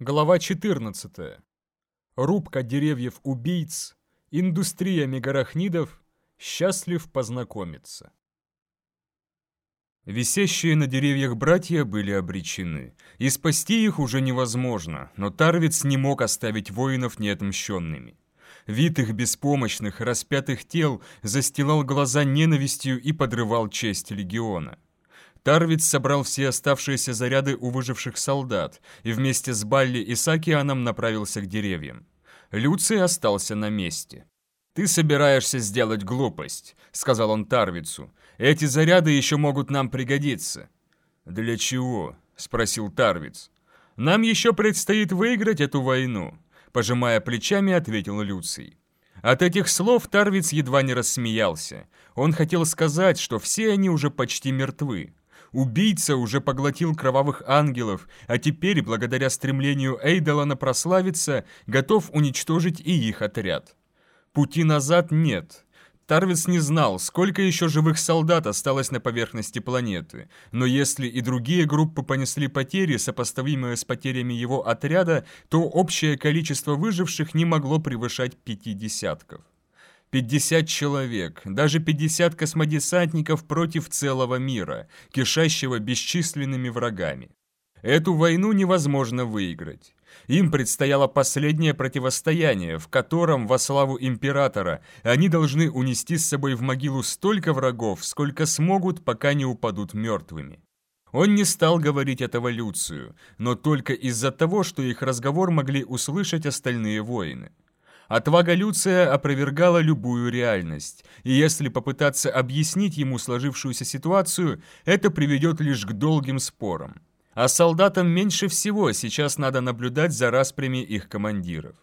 Глава 14. Рубка деревьев-убийц, индустрия мегарахнидов, счастлив познакомиться. Висящие на деревьях братья были обречены, и спасти их уже невозможно, но Тарвиц не мог оставить воинов неотмщенными. Вид их беспомощных, распятых тел застилал глаза ненавистью и подрывал честь легиона. Тарвиц собрал все оставшиеся заряды у выживших солдат и вместе с Балли и Сакианом направился к деревьям. Люций остался на месте. «Ты собираешься сделать глупость», — сказал он Тарвицу. «Эти заряды еще могут нам пригодиться». «Для чего?» — спросил Тарвиц. «Нам еще предстоит выиграть эту войну», — пожимая плечами, ответил Люций. От этих слов Тарвиц едва не рассмеялся. Он хотел сказать, что все они уже почти мертвы. Убийца уже поглотил кровавых ангелов, а теперь, благодаря стремлению Эйдолана прославиться, готов уничтожить и их отряд. Пути назад нет. Тарвиц не знал, сколько еще живых солдат осталось на поверхности планеты, но если и другие группы понесли потери, сопоставимые с потерями его отряда, то общее количество выживших не могло превышать пяти десятков. 50 человек, даже 50 космодесантников против целого мира, кишащего бесчисленными врагами. Эту войну невозможно выиграть. Им предстояло последнее противостояние, в котором, во славу императора, они должны унести с собой в могилу столько врагов, сколько смогут, пока не упадут мертвыми. Он не стал говорить этого Люцию, но только из-за того, что их разговор могли услышать остальные воины. Отвага Люция опровергала любую реальность, и если попытаться объяснить ему сложившуюся ситуацию, это приведет лишь к долгим спорам. А солдатам меньше всего сейчас надо наблюдать за распрями их командиров.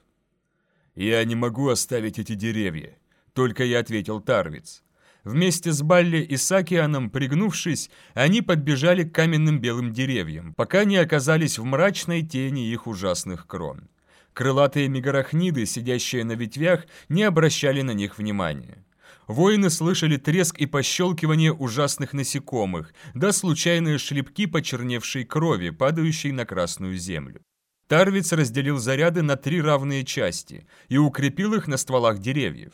«Я не могу оставить эти деревья», — только и ответил Тарвиц. Вместе с Балли и Сакианом, пригнувшись, они подбежали к каменным белым деревьям, пока не оказались в мрачной тени их ужасных крон. Крылатые мегарахниды, сидящие на ветвях, не обращали на них внимания. Воины слышали треск и пощелкивание ужасных насекомых, да случайные шлепки почерневшей крови, падающей на красную землю. Тарвиц разделил заряды на три равные части и укрепил их на стволах деревьев.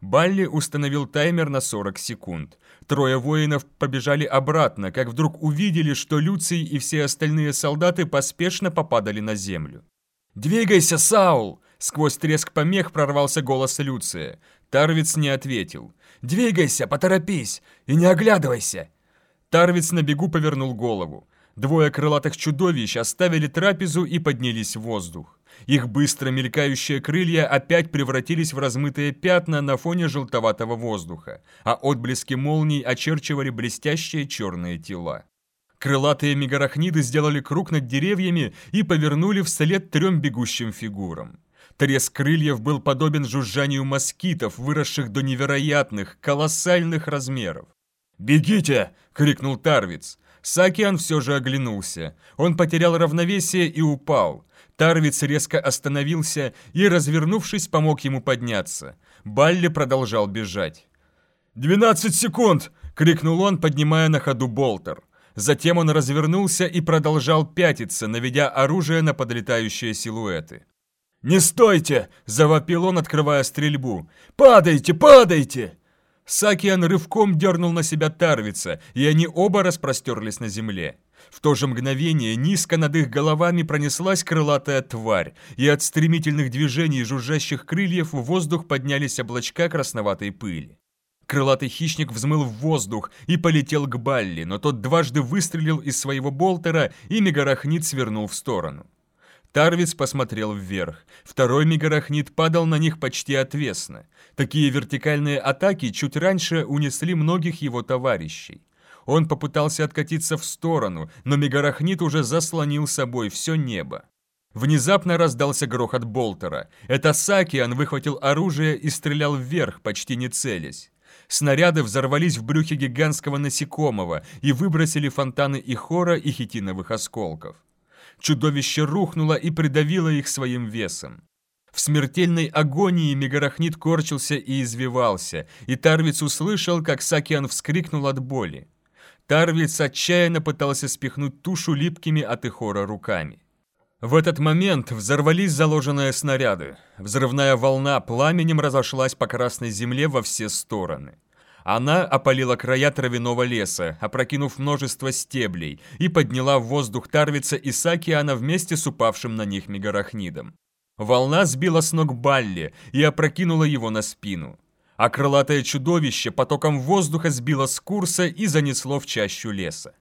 Балли установил таймер на 40 секунд. Трое воинов побежали обратно, как вдруг увидели, что Люций и все остальные солдаты поспешно попадали на землю. «Двигайся, Саул!» Сквозь треск помех прорвался голос Люция. Тарвиц не ответил. «Двигайся, поторопись и не оглядывайся!» Тарвиц на бегу повернул голову. Двое крылатых чудовищ оставили трапезу и поднялись в воздух. Их быстро мелькающие крылья опять превратились в размытые пятна на фоне желтоватого воздуха, а отблески молний очерчивали блестящие черные тела. Крылатые мегарахниды сделали круг над деревьями и повернули вслед трем бегущим фигурам. Треск крыльев был подобен жужжанию москитов, выросших до невероятных, колоссальных размеров. «Бегите!» — крикнул Тарвиц. Сакиан все же оглянулся. Он потерял равновесие и упал. Тарвиц резко остановился и, развернувшись, помог ему подняться. Балли продолжал бежать. «Двенадцать секунд!» — крикнул он, поднимая на ходу болтер. Затем он развернулся и продолжал пятиться, наведя оружие на подлетающие силуэты. «Не стойте!» – завопил он, открывая стрельбу. «Падайте, падайте!» Сакиан рывком дернул на себя Тарвица, и они оба распростерлись на земле. В то же мгновение низко над их головами пронеслась крылатая тварь, и от стремительных движений жужжащих крыльев в воздух поднялись облачка красноватой пыли. Крылатый хищник взмыл в воздух и полетел к Балли, но тот дважды выстрелил из своего болтера, и мегарахнит свернул в сторону. Тарвиц посмотрел вверх. Второй мегарахнит падал на них почти отвесно. Такие вертикальные атаки чуть раньше унесли многих его товарищей. Он попытался откатиться в сторону, но мегарахнит уже заслонил собой все небо. Внезапно раздался грохот болтера. Это Сакиан выхватил оружие и стрелял вверх, почти не целясь. Снаряды взорвались в брюхе гигантского насекомого и выбросили фонтаны и хора и хитиновых осколков. Чудовище рухнуло и придавило их своим весом. В смертельной агонии Мегарахнит корчился и извивался, и Тарвиц услышал, как Сакиан вскрикнул от боли. Тарвиц отчаянно пытался спихнуть тушу липкими от Ихора руками. В этот момент взорвались заложенные снаряды. Взрывная волна пламенем разошлась по красной земле во все стороны. Она опалила края травяного леса, опрокинув множество стеблей, и подняла в воздух Тарвица и Сакиана вместе с упавшим на них мегарахнидом. Волна сбила с ног Балли и опрокинула его на спину. А крылатое чудовище потоком воздуха сбило с курса и занесло в чащу леса.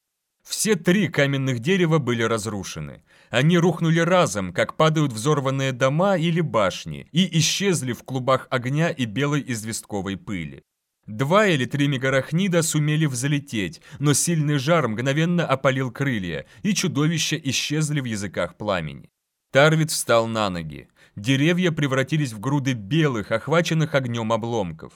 Все три каменных дерева были разрушены. Они рухнули разом, как падают взорванные дома или башни, и исчезли в клубах огня и белой известковой пыли. Два или три мегарахнида сумели взлететь, но сильный жар мгновенно опалил крылья, и чудовища исчезли в языках пламени. Тарвит встал на ноги. Деревья превратились в груды белых, охваченных огнем обломков.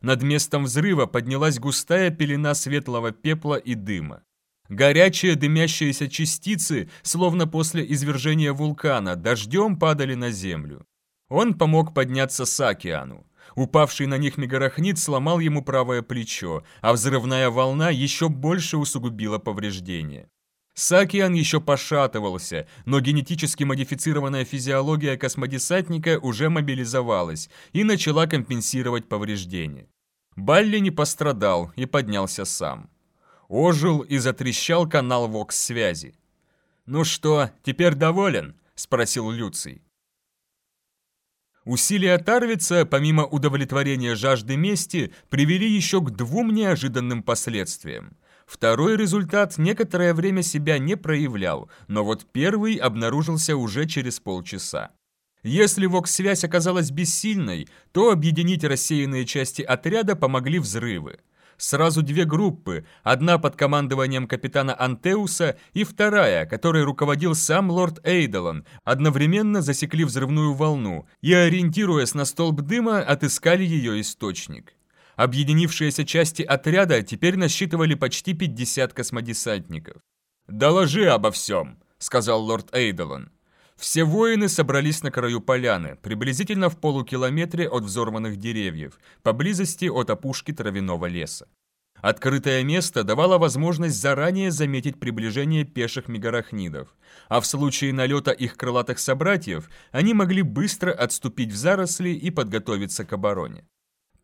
Над местом взрыва поднялась густая пелена светлого пепла и дыма. Горячие дымящиеся частицы, словно после извержения вулкана, дождем падали на землю. Он помог подняться Сакиану. Упавший на них мегарахнит сломал ему правое плечо, а взрывная волна еще больше усугубила повреждения. Сакиан еще пошатывался, но генетически модифицированная физиология космодесантника уже мобилизовалась и начала компенсировать повреждения. Балли не пострадал и поднялся сам. Ожил и затрещал канал ВОКС-связи. «Ну что, теперь доволен?» – спросил Люций. Усилия Тарвица, помимо удовлетворения жажды мести, привели еще к двум неожиданным последствиям. Второй результат некоторое время себя не проявлял, но вот первый обнаружился уже через полчаса. Если ВОКС-связь оказалась бессильной, то объединить рассеянные части отряда помогли взрывы сразу две группы, одна под командованием капитана Антеуса и вторая, которой руководил сам лорд Эйдолон, одновременно засекли взрывную волну и, ориентируясь на столб дыма, отыскали ее источник. Объединившиеся части отряда теперь насчитывали почти 50 космодесантников. «Доложи обо всем», — сказал лорд Эйдолон. Все воины собрались на краю поляны, приблизительно в полукилометре от взорванных деревьев, поблизости от опушки травяного леса. Открытое место давало возможность заранее заметить приближение пеших мегарахнидов, а в случае налета их крылатых собратьев они могли быстро отступить в заросли и подготовиться к обороне.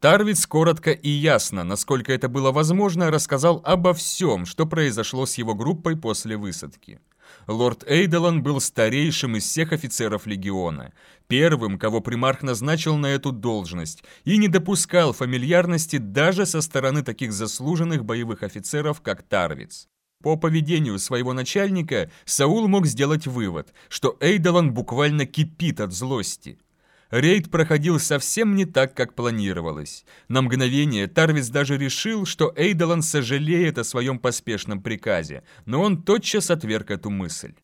Тарвиц коротко и ясно, насколько это было возможно, рассказал обо всем, что произошло с его группой после высадки. Лорд Эйдолан был старейшим из всех офицеров легиона, первым, кого примарх назначил на эту должность, и не допускал фамильярности даже со стороны таких заслуженных боевых офицеров, как Тарвиц. По поведению своего начальника Саул мог сделать вывод, что Эйдолан буквально кипит от злости. Рейд проходил совсем не так, как планировалось. На мгновение Тарвис даже решил, что Эйдолан сожалеет о своем поспешном приказе, но он тотчас отверг эту мысль.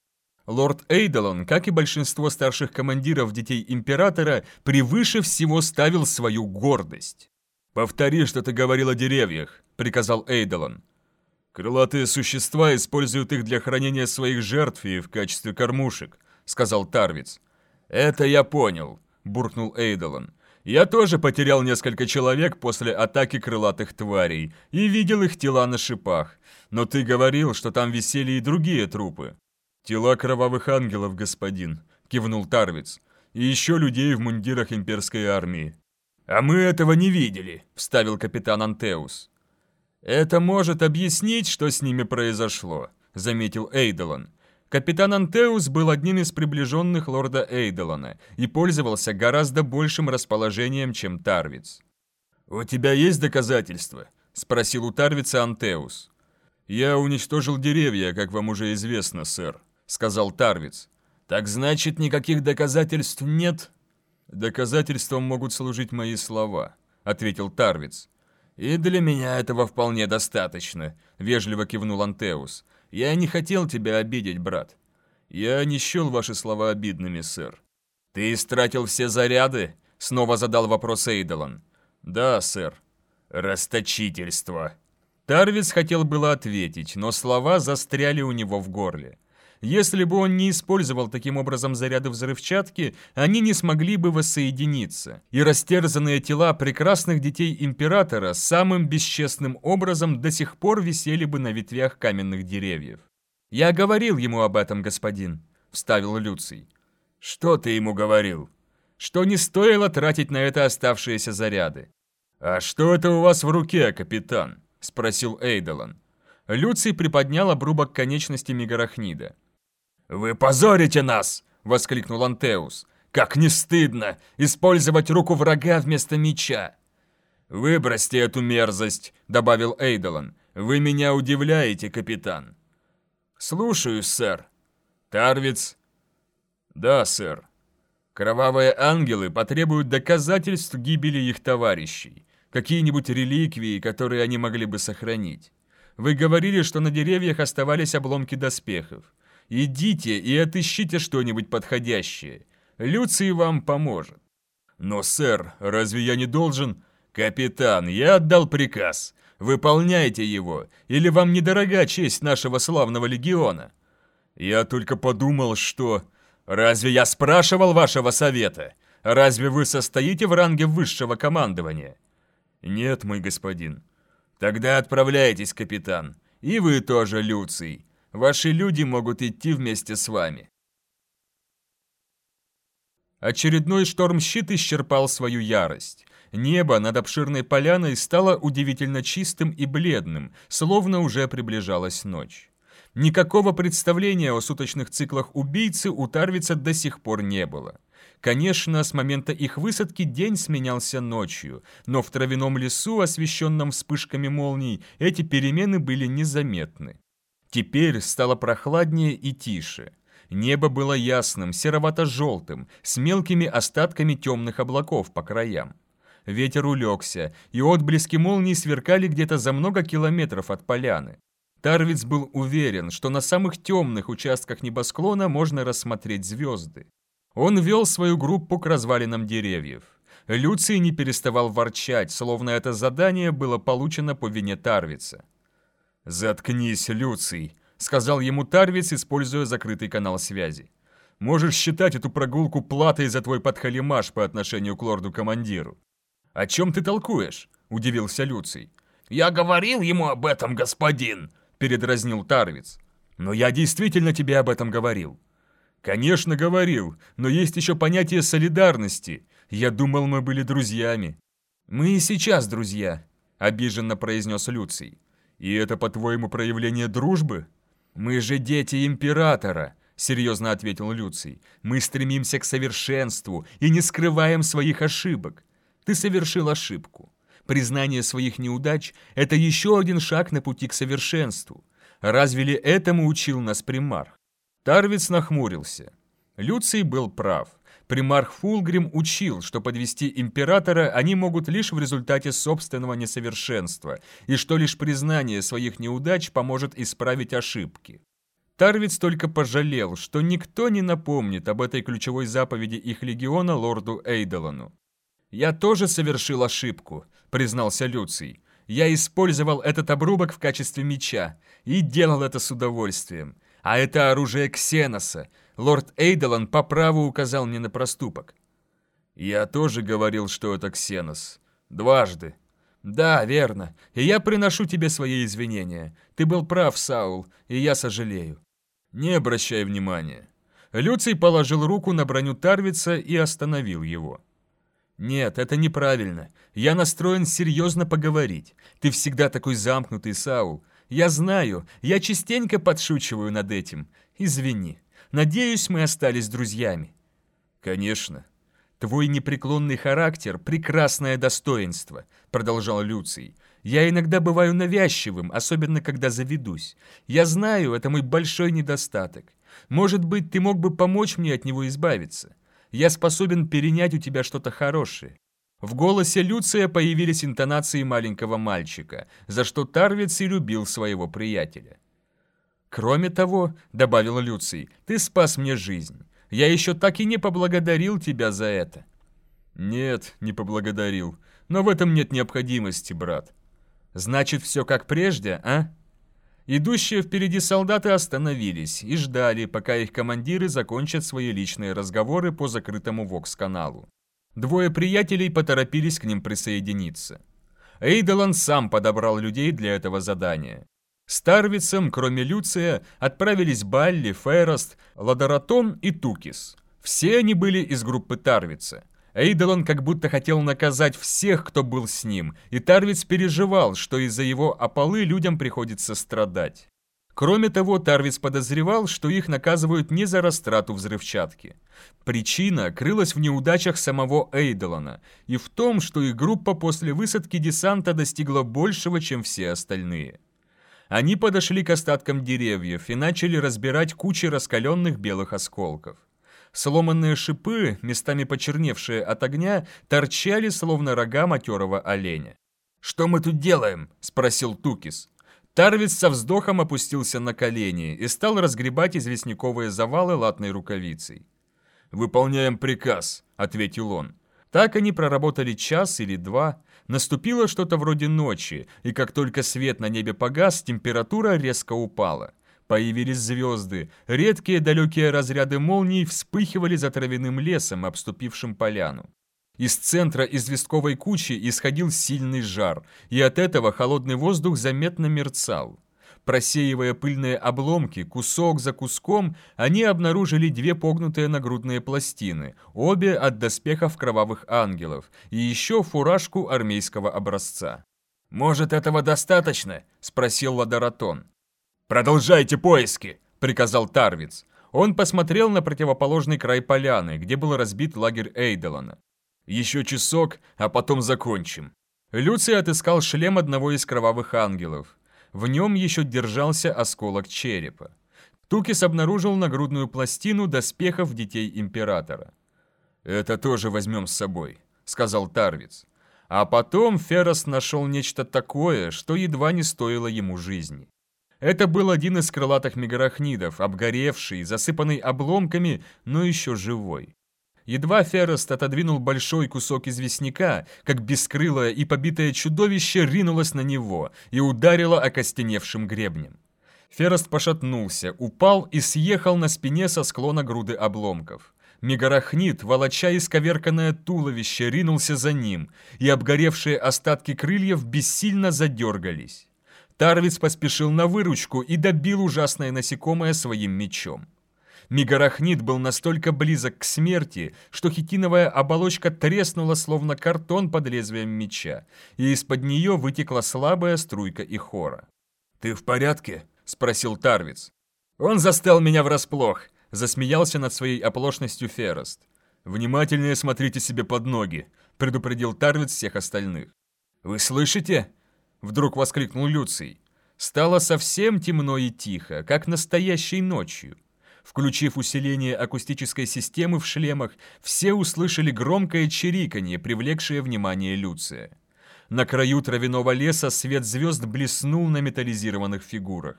Лорд Эйдолон, как и большинство старших командиров детей Императора, превыше всего ставил свою гордость. «Повтори, что ты говорил о деревьях», — приказал Эйдолон. «Крылатые существа используют их для хранения своих жертв и в качестве кормушек», — сказал Тарвиц. «Это я понял», – буркнул Эйдолон. «Я тоже потерял несколько человек после атаки крылатых тварей и видел их тела на шипах. Но ты говорил, что там висели и другие трупы». «Тела кровавых ангелов, господин», – кивнул Тарвиц. «И еще людей в мундирах имперской армии». «А мы этого не видели», – вставил капитан Антеус. «Это может объяснить, что с ними произошло», – заметил Эйдолон. Капитан Антеус был одним из приближенных лорда Эйдолона и пользовался гораздо большим расположением, чем Тарвиц. «У тебя есть доказательства?» – спросил у Тарвица Антеус. «Я уничтожил деревья, как вам уже известно, сэр», – сказал Тарвиц. «Так значит, никаких доказательств нет?» «Доказательством могут служить мои слова», – ответил Тарвиц. «И для меня этого вполне достаточно», – вежливо кивнул Антеус. Я не хотел тебя обидеть, брат. Я не счел ваши слова обидными, сэр. Ты истратил все заряды? Снова задал вопрос Эйдолан. Да, сэр. Расточительство. Тарвис хотел было ответить, но слова застряли у него в горле. Если бы он не использовал таким образом заряды взрывчатки, они не смогли бы воссоединиться, и растерзанные тела прекрасных детей Императора самым бесчестным образом до сих пор висели бы на ветвях каменных деревьев. «Я говорил ему об этом, господин», — вставил Люций. «Что ты ему говорил?» «Что не стоило тратить на это оставшиеся заряды». «А что это у вас в руке, капитан?» – спросил Эйдолан. Люций приподнял обрубок конечности Мегарахнида. «Вы позорите нас!» – воскликнул Антеус. «Как не стыдно использовать руку врага вместо меча!» «Выбросьте эту мерзость», — добавил Эйдолан. «Вы меня удивляете, капитан». «Слушаюсь, сэр». «Тарвиц?» «Да, сэр». Кровавые ангелы потребуют доказательств гибели их товарищей, какие-нибудь реликвии, которые они могли бы сохранить. Вы говорили, что на деревьях оставались обломки доспехов. Идите и отыщите что-нибудь подходящее. Люций вам поможет. Но, сэр, разве я не должен... «Капитан, я отдал приказ. Выполняйте его, или вам недорога честь нашего славного легиона?» «Я только подумал, что...» «Разве я спрашивал вашего совета? Разве вы состоите в ранге высшего командования?» «Нет, мой господин». «Тогда отправляйтесь, капитан. И вы тоже, Люций. Ваши люди могут идти вместе с вами». Очередной шторм-щит исчерпал свою ярость. Небо над обширной поляной стало удивительно чистым и бледным, словно уже приближалась ночь. Никакого представления о суточных циклах убийцы у Тарвица до сих пор не было. Конечно, с момента их высадки день сменялся ночью, но в травяном лесу, освещенном вспышками молний, эти перемены были незаметны. Теперь стало прохладнее и тише. Небо было ясным, серовато-желтым, с мелкими остатками темных облаков по краям ветер улегся, и отблески молний сверкали где-то за много километров от поляны. Тарвиц был уверен, что на самых темных участках небосклона можно рассмотреть звезды. Он вел свою группу к развалинам деревьев. Люций не переставал ворчать, словно это задание было получено по вине Тарвица. «Заткнись, Люций», — сказал ему Тарвиц, используя закрытый канал связи. «Можешь считать эту прогулку платой за твой подхалимаш по отношению к лорду-командиру. «О чем ты толкуешь?» – удивился Люций. «Я говорил ему об этом, господин!» – передразнил Тарвиц. «Но я действительно тебе об этом говорил». «Конечно, говорил, но есть еще понятие солидарности. Я думал, мы были друзьями». «Мы и сейчас друзья», – обиженно произнес Люций. «И это, по-твоему, проявление дружбы?» «Мы же дети императора», — серьезно ответил Люций. «Мы стремимся к совершенству и не скрываем своих ошибок. Ты совершил ошибку. Признание своих неудач – это еще один шаг на пути к совершенству. Разве ли этому учил нас примарх? Тарвиц нахмурился. Люций был прав. Примарх Фулгрим учил, что подвести императора они могут лишь в результате собственного несовершенства, и что лишь признание своих неудач поможет исправить ошибки. Тарвиц только пожалел, что никто не напомнит об этой ключевой заповеди их легиона лорду Эйдолану. «Я тоже совершил ошибку», — признался Люций. «Я использовал этот обрубок в качестве меча и делал это с удовольствием. А это оружие Ксеноса. Лорд Эйдолан по праву указал мне на проступок». «Я тоже говорил, что это Ксенос. Дважды». «Да, верно. И я приношу тебе свои извинения. Ты был прав, Саул, и я сожалею». «Не обращай внимания». Люций положил руку на броню Тарвица и остановил его. «Нет, это неправильно. Я настроен серьезно поговорить. Ты всегда такой замкнутый, Саул. Я знаю, я частенько подшучиваю над этим. Извини. Надеюсь, мы остались друзьями». «Конечно. Твой непреклонный характер — прекрасное достоинство», — продолжал Люций. «Я иногда бываю навязчивым, особенно когда заведусь. Я знаю, это мой большой недостаток. Может быть, ты мог бы помочь мне от него избавиться. Я способен перенять у тебя что-то хорошее». В голосе Люция появились интонации маленького мальчика, за что Тарвиц и любил своего приятеля. «Кроме того», — добавил Люций, — «ты спас мне жизнь. Я еще так и не поблагодарил тебя за это». «Нет, не поблагодарил. Но в этом нет необходимости, брат». «Значит, все как прежде, а?» Идущие впереди солдаты остановились и ждали, пока их командиры закончат свои личные разговоры по закрытому ВОКС-каналу. Двое приятелей поторопились к ним присоединиться. Эйдолан сам подобрал людей для этого задания. С Тарвицем, кроме Люция, отправились Балли, Ферост, Ладаратон и Тукис. Все они были из группы Тарвица. Эйдолон как будто хотел наказать всех, кто был с ним, и Тарвиц переживал, что из-за его опалы людям приходится страдать. Кроме того, Тарвиц подозревал, что их наказывают не за растрату взрывчатки. Причина крылась в неудачах самого Эйдолона и в том, что их группа после высадки десанта достигла большего, чем все остальные. Они подошли к остаткам деревьев и начали разбирать кучи раскаленных белых осколков. Сломанные шипы, местами почерневшие от огня, торчали, словно рога матерого оленя. «Что мы тут делаем?» – спросил Тукис. Тарвиц со вздохом опустился на колени и стал разгребать известняковые завалы латной рукавицей. «Выполняем приказ», — ответил он. Так они проработали час или два. Наступило что-то вроде ночи, и как только свет на небе погас, температура резко упала. Появились звезды. Редкие далекие разряды молний вспыхивали за травяным лесом, обступившим поляну. Из центра известковой кучи исходил сильный жар, и от этого холодный воздух заметно мерцал. Просеивая пыльные обломки, кусок за куском, они обнаружили две погнутые нагрудные пластины, обе от доспехов кровавых ангелов, и еще фуражку армейского образца. «Может, этого достаточно?» – спросил Ладаратон. «Продолжайте поиски!» – приказал Тарвиц. Он посмотрел на противоположный край поляны, где был разбит лагерь Эйдолана. «Еще часок, а потом закончим». Люций отыскал шлем одного из кровавых ангелов. В нем еще держался осколок черепа. Тукис обнаружил нагрудную пластину доспехов детей Императора. «Это тоже возьмем с собой», — сказал Тарвиц. А потом Феррос нашел нечто такое, что едва не стоило ему жизни. Это был один из крылатых мегарахнидов, обгоревший, засыпанный обломками, но еще живой. Едва Феррест отодвинул большой кусок известняка, как бескрылое и побитое чудовище ринулось на него и ударило окостеневшим гребнем. Ферест пошатнулся, упал и съехал на спине со склона груды обломков. Мегарахнит, волоча исковерканное туловище, ринулся за ним, и обгоревшие остатки крыльев бессильно задергались. Тарвиц поспешил на выручку и добил ужасное насекомое своим мечом. Мегарахнит был настолько близок к смерти, что хитиновая оболочка треснула, словно картон под лезвием меча, и из-под нее вытекла слабая струйка и хора. «Ты в порядке?» — спросил Тарвиц. «Он застал меня врасплох», — засмеялся над своей оплошностью Ферост. «Внимательнее смотрите себе под ноги», — предупредил Тарвиц всех остальных. «Вы слышите?» — вдруг воскликнул Люций. Стало совсем темно и тихо, как настоящей ночью. Включив усиление акустической системы в шлемах, все услышали громкое чириканье, привлекшее внимание Люция. На краю травяного леса свет звезд блеснул на металлизированных фигурах.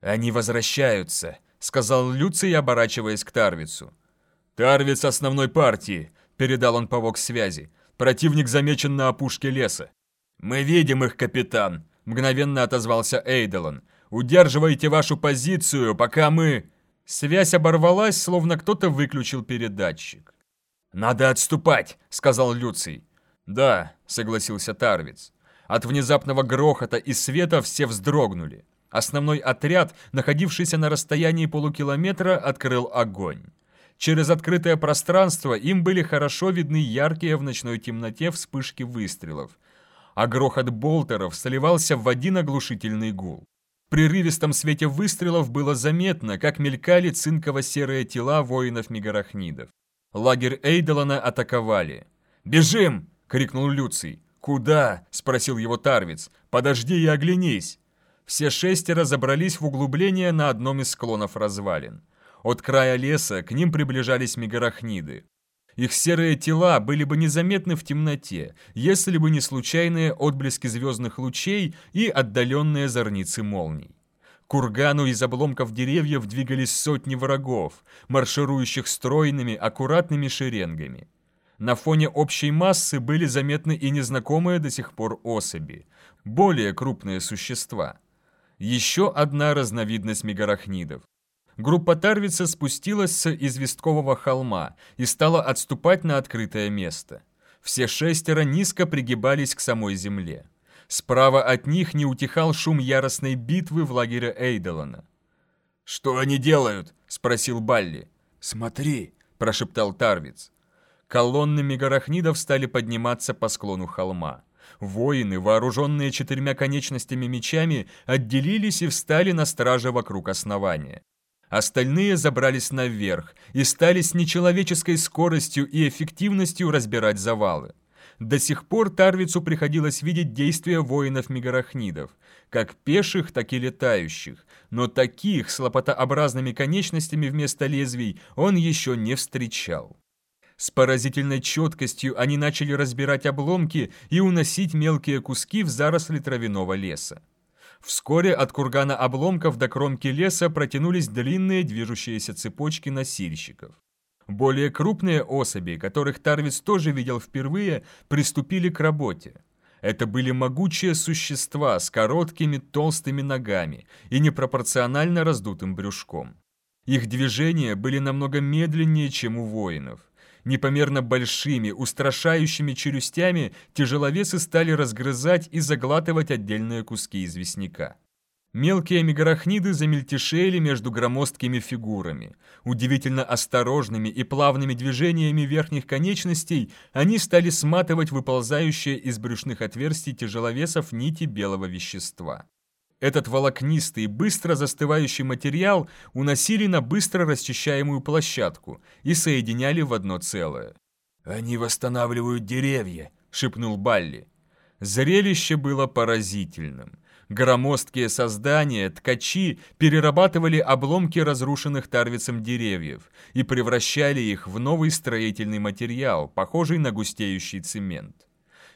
«Они возвращаются», — сказал Люций, оборачиваясь к Тарвицу. «Тарвиц основной партии», — передал он по связи. «Противник замечен на опушке леса». «Мы видим их, капитан», — мгновенно отозвался Эйдолон. «Удерживайте вашу позицию, пока мы...» Связь оборвалась, словно кто-то выключил передатчик. «Надо отступать», — сказал Люций. «Да», — согласился Тарвиц. От внезапного грохота и света все вздрогнули. Основной отряд, находившийся на расстоянии полукилометра, открыл огонь. Через открытое пространство им были хорошо видны яркие в ночной темноте вспышки выстрелов, а грохот болтеров сливался в один оглушительный гул. Прерывистом свете выстрелов было заметно, как мелькали цинково-серые тела воинов-мегарахнидов. Лагерь Эйдолана атаковали. «Бежим!» — крикнул Люций. «Куда?» — спросил его Тарвиц. «Подожди и оглянись!» Все шестеро забрались в углубление на одном из склонов развалин. От края леса к ним приближались мегарахниды. Их серые тела были бы незаметны в темноте, если бы не случайные отблески звездных лучей и отдаленные зорницы молний. К кургану из обломков деревьев двигались сотни врагов, марширующих стройными, аккуратными шеренгами. На фоне общей массы были заметны и незнакомые до сих пор особи, более крупные существа. Еще одна разновидность мегарахнидов группа Тарвица спустилась с известкового холма и стала отступать на открытое место. Все шестеро низко пригибались к самой земле. Справа от них не утихал шум яростной битвы в лагере Эйдолана. «Что они делают?» — спросил Балли. «Смотри», — прошептал Тарвиц. Колонны мегарахнидов стали подниматься по склону холма. Воины, вооруженные четырьмя конечностями мечами, отделились и встали на страже вокруг основания. Остальные забрались наверх и стали с нечеловеческой скоростью и эффективностью разбирать завалы. До сих пор Тарвицу приходилось видеть действия воинов-мегарахнидов, как пеших, так и летающих, но таких с лопатообразными конечностями вместо лезвий он еще не встречал. С поразительной четкостью они начали разбирать обломки и уносить мелкие куски в заросли травяного леса. Вскоре от кургана обломков до кромки леса протянулись длинные движущиеся цепочки носильщиков. Более крупные особи, которых Тарвис тоже видел впервые, приступили к работе. Это были могучие существа с короткими толстыми ногами и непропорционально раздутым брюшком. Их движения были намного медленнее, чем у воинов. Непомерно большими, устрашающими челюстями тяжеловесы стали разгрызать и заглатывать отдельные куски известняка. Мелкие мегарахниды замельтешели между громоздкими фигурами. Удивительно осторожными и плавными движениями верхних конечностей они стали сматывать выползающие из брюшных отверстий тяжеловесов нити белого вещества. Этот волокнистый, быстро застывающий материал уносили на быстро расчищаемую площадку и соединяли в одно целое. «Они восстанавливают деревья», — шепнул Балли. Зрелище было поразительным. Громоздкие создания, ткачи, перерабатывали обломки разрушенных Тарвицем деревьев и превращали их в новый строительный материал, похожий на густеющий цемент.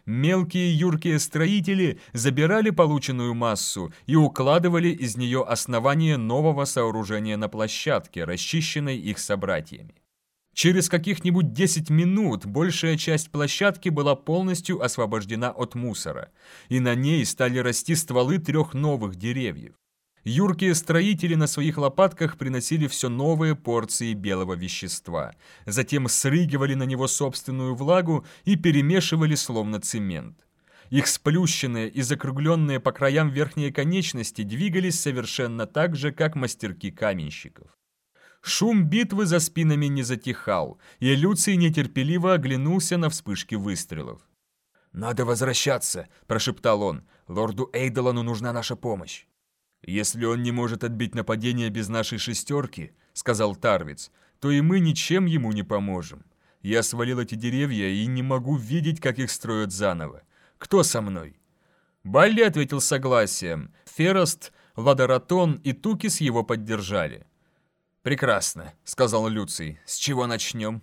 Мелкие юркие строители забирали полученную массу и укладывали из нее основание нового сооружения на площадке, расчищенной их собратьями. Через каких-нибудь 10 минут большая часть площадки была полностью освобождена от мусора, и на ней стали расти стволы трех новых деревьев. Юркие строители на своих лопатках приносили все новые порции белого вещества, затем срыгивали на него собственную влагу и перемешивали словно цемент. Их сплющенные и закругленные по краям верхние конечности двигались совершенно так же, как мастерки каменщиков. Шум битвы за спинами не затихал, и Люций нетерпеливо оглянулся на вспышки выстрелов. «Надо возвращаться», – прошептал он. «Лорду Эйдолану нужна наша помощь». «Если он не может отбить нападение без нашей шестерки», – сказал Тарвиц, – «то и мы ничем ему не поможем. Я свалил эти деревья и не могу видеть, как их строят заново. Кто со мной?» Балли ответил согласием. Ферост, Ладаратон и Тукис его поддержали. «Прекрасно», — сказал Люций. «С чего начнем?»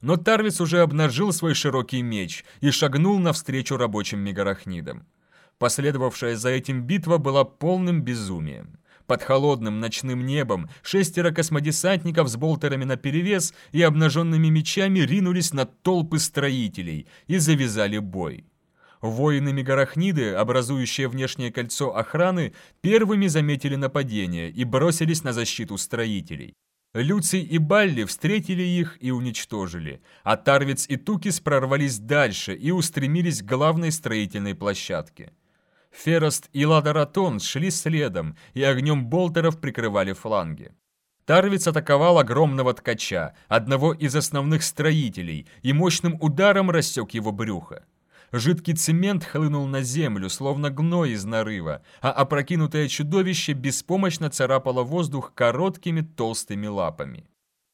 Но Тарвис уже обнажил свой широкий меч и шагнул навстречу рабочим мегарахнидам. Последовавшая за этим битва была полным безумием. Под холодным ночным небом шестеро космодесантников с болтерами наперевес и обнаженными мечами ринулись на толпы строителей и завязали бой. Воины-мегарахниды, образующие внешнее кольцо охраны, первыми заметили нападение и бросились на защиту строителей. Люций и Балли встретили их и уничтожили, а Тарвиц и Тукис прорвались дальше и устремились к главной строительной площадке. Ферост и Ладаратон шли следом и огнем болтеров прикрывали фланги. Тарвиц атаковал огромного ткача, одного из основных строителей, и мощным ударом рассек его брюхо. Жидкий цемент хлынул на землю, словно гной из нарыва, а опрокинутое чудовище беспомощно царапало воздух короткими толстыми лапами.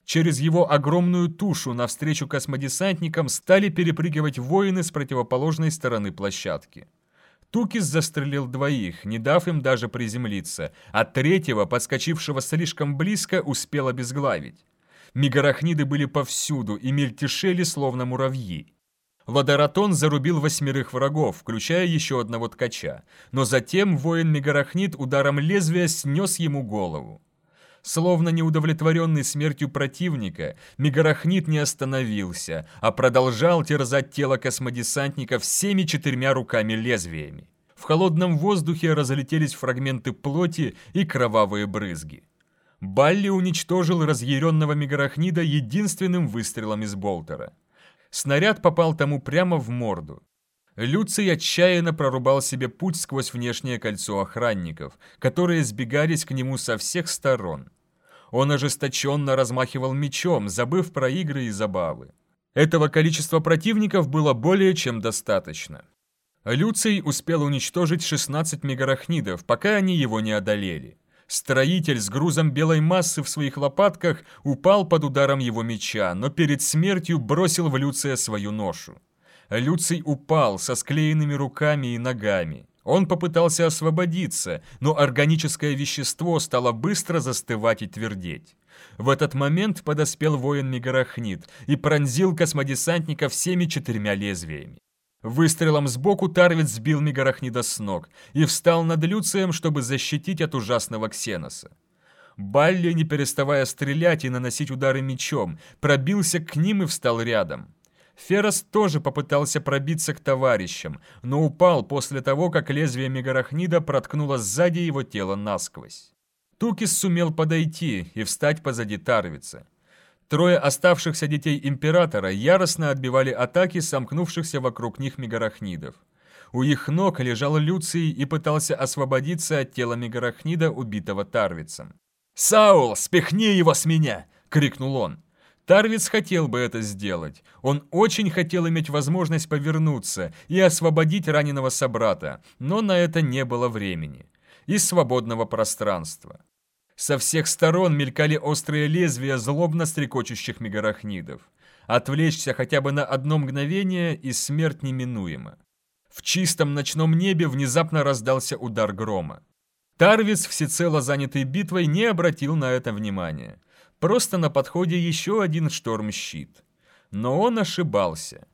Через его огромную тушу навстречу космодесантникам стали перепрыгивать воины с противоположной стороны площадки. Тукис застрелил двоих, не дав им даже приземлиться, а третьего, подскочившего слишком близко, успел обезглавить. Мегарахниды были повсюду и мельтешели, словно муравьи. Водоратон зарубил восьмерых врагов, включая еще одного ткача, но затем воин Мегарахнит ударом лезвия снес ему голову. Словно неудовлетворенный смертью противника, Мегарахнит не остановился, а продолжал терзать тело космодесантника всеми четырьмя руками-лезвиями. В холодном воздухе разлетелись фрагменты плоти и кровавые брызги. Балли уничтожил разъяренного Мегарахнида единственным выстрелом из болтера. Снаряд попал тому прямо в морду. Люций отчаянно прорубал себе путь сквозь внешнее кольцо охранников, которые сбегались к нему со всех сторон. Он ожесточенно размахивал мечом, забыв про игры и забавы. Этого количества противников было более чем достаточно. Люций успел уничтожить 16 мегарахнидов, пока они его не одолели. Строитель с грузом белой массы в своих лопатках упал под ударом его меча, но перед смертью бросил в Люция свою ношу. Люций упал со склеенными руками и ногами. Он попытался освободиться, но органическое вещество стало быстро застывать и твердеть. В этот момент подоспел воин Мегарахнит и пронзил космодесантника всеми четырьмя лезвиями. Выстрелом сбоку Тарвиц сбил Мегарахнида с ног и встал над Люцием, чтобы защитить от ужасного Ксеноса. Балли, не переставая стрелять и наносить удары мечом, пробился к ним и встал рядом. Ферос тоже попытался пробиться к товарищам, но упал после того, как лезвие Мегарахнида проткнуло сзади его тело насквозь. Тукис сумел подойти и встать позади Тарвица. Трое оставшихся детей Императора яростно отбивали атаки сомкнувшихся вокруг них Мегарахнидов. У их ног лежал Люций и пытался освободиться от тела Мегарахнида, убитого Тарвицем. «Саул, спихни его с меня!» — крикнул он. Тарвиц хотел бы это сделать. Он очень хотел иметь возможность повернуться и освободить раненого собрата, но на это не было времени. И свободного пространства. Со всех сторон мелькали острые лезвия злобно стрекочущих мегарахнидов. Отвлечься хотя бы на одно мгновение, и смерть неминуема. В чистом ночном небе внезапно раздался удар грома. Тарвиц, всецело занятый битвой, не обратил на это внимания. Просто на подходе еще один шторм-щит. Но он ошибался.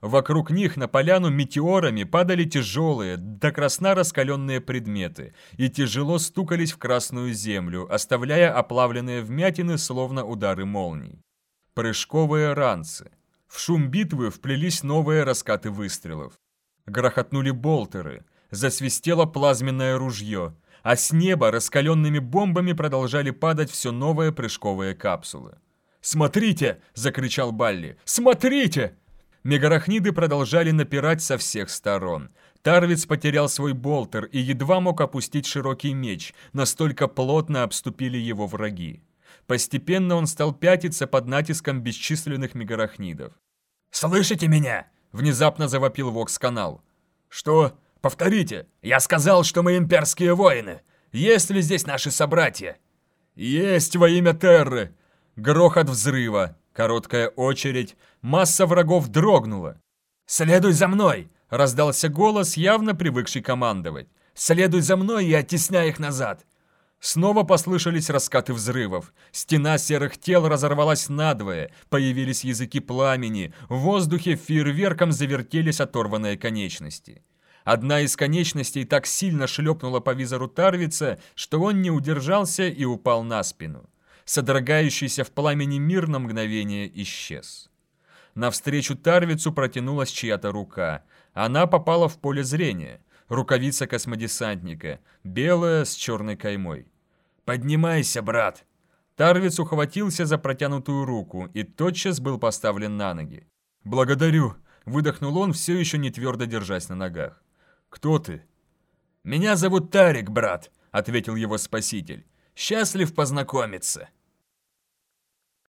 Вокруг них на поляну метеорами падали тяжелые, до красна раскаленные предметы и тяжело стукались в красную землю, оставляя оплавленные вмятины, словно удары молний. Прыжковые ранцы. В шум битвы вплелись новые раскаты выстрелов. Грохотнули болтеры, засвистело плазменное ружье, а с неба раскаленными бомбами продолжали падать все новые прыжковые капсулы. «Смотрите!» – закричал Балли. «Смотрите!» Мегарахниды продолжали напирать со всех сторон. Тарвиц потерял свой болтер и едва мог опустить широкий меч, настолько плотно обступили его враги. Постепенно он стал пятиться под натиском бесчисленных мегарахнидов. «Слышите меня?» – внезапно завопил Вокс-канал. «Что?» Повторите, я сказал, что мы имперские воины. Есть ли здесь наши собратья? Есть во имя Терры. Грохот взрыва, короткая очередь, масса врагов дрогнула. «Следуй за мной!» — раздался голос, явно привыкший командовать. «Следуй за мной и оттесняй их назад!» Снова послышались раскаты взрывов. Стена серых тел разорвалась надвое, появились языки пламени, в воздухе фейерверком завертелись оторванные конечности. Одна из конечностей так сильно шлепнула по визору Тарвица, что он не удержался и упал на спину. Содрогающийся в пламени мир на мгновение исчез. Навстречу Тарвицу протянулась чья-то рука. Она попала в поле зрения. Рукавица космодесантника, белая с черной каймой. «Поднимайся, брат!» Тарвиц ухватился за протянутую руку и тотчас был поставлен на ноги. «Благодарю!» – выдохнул он, все еще не твердо держась на ногах. «Кто ты?» «Меня зовут Тарик, брат», — ответил его спаситель. «Счастлив познакомиться».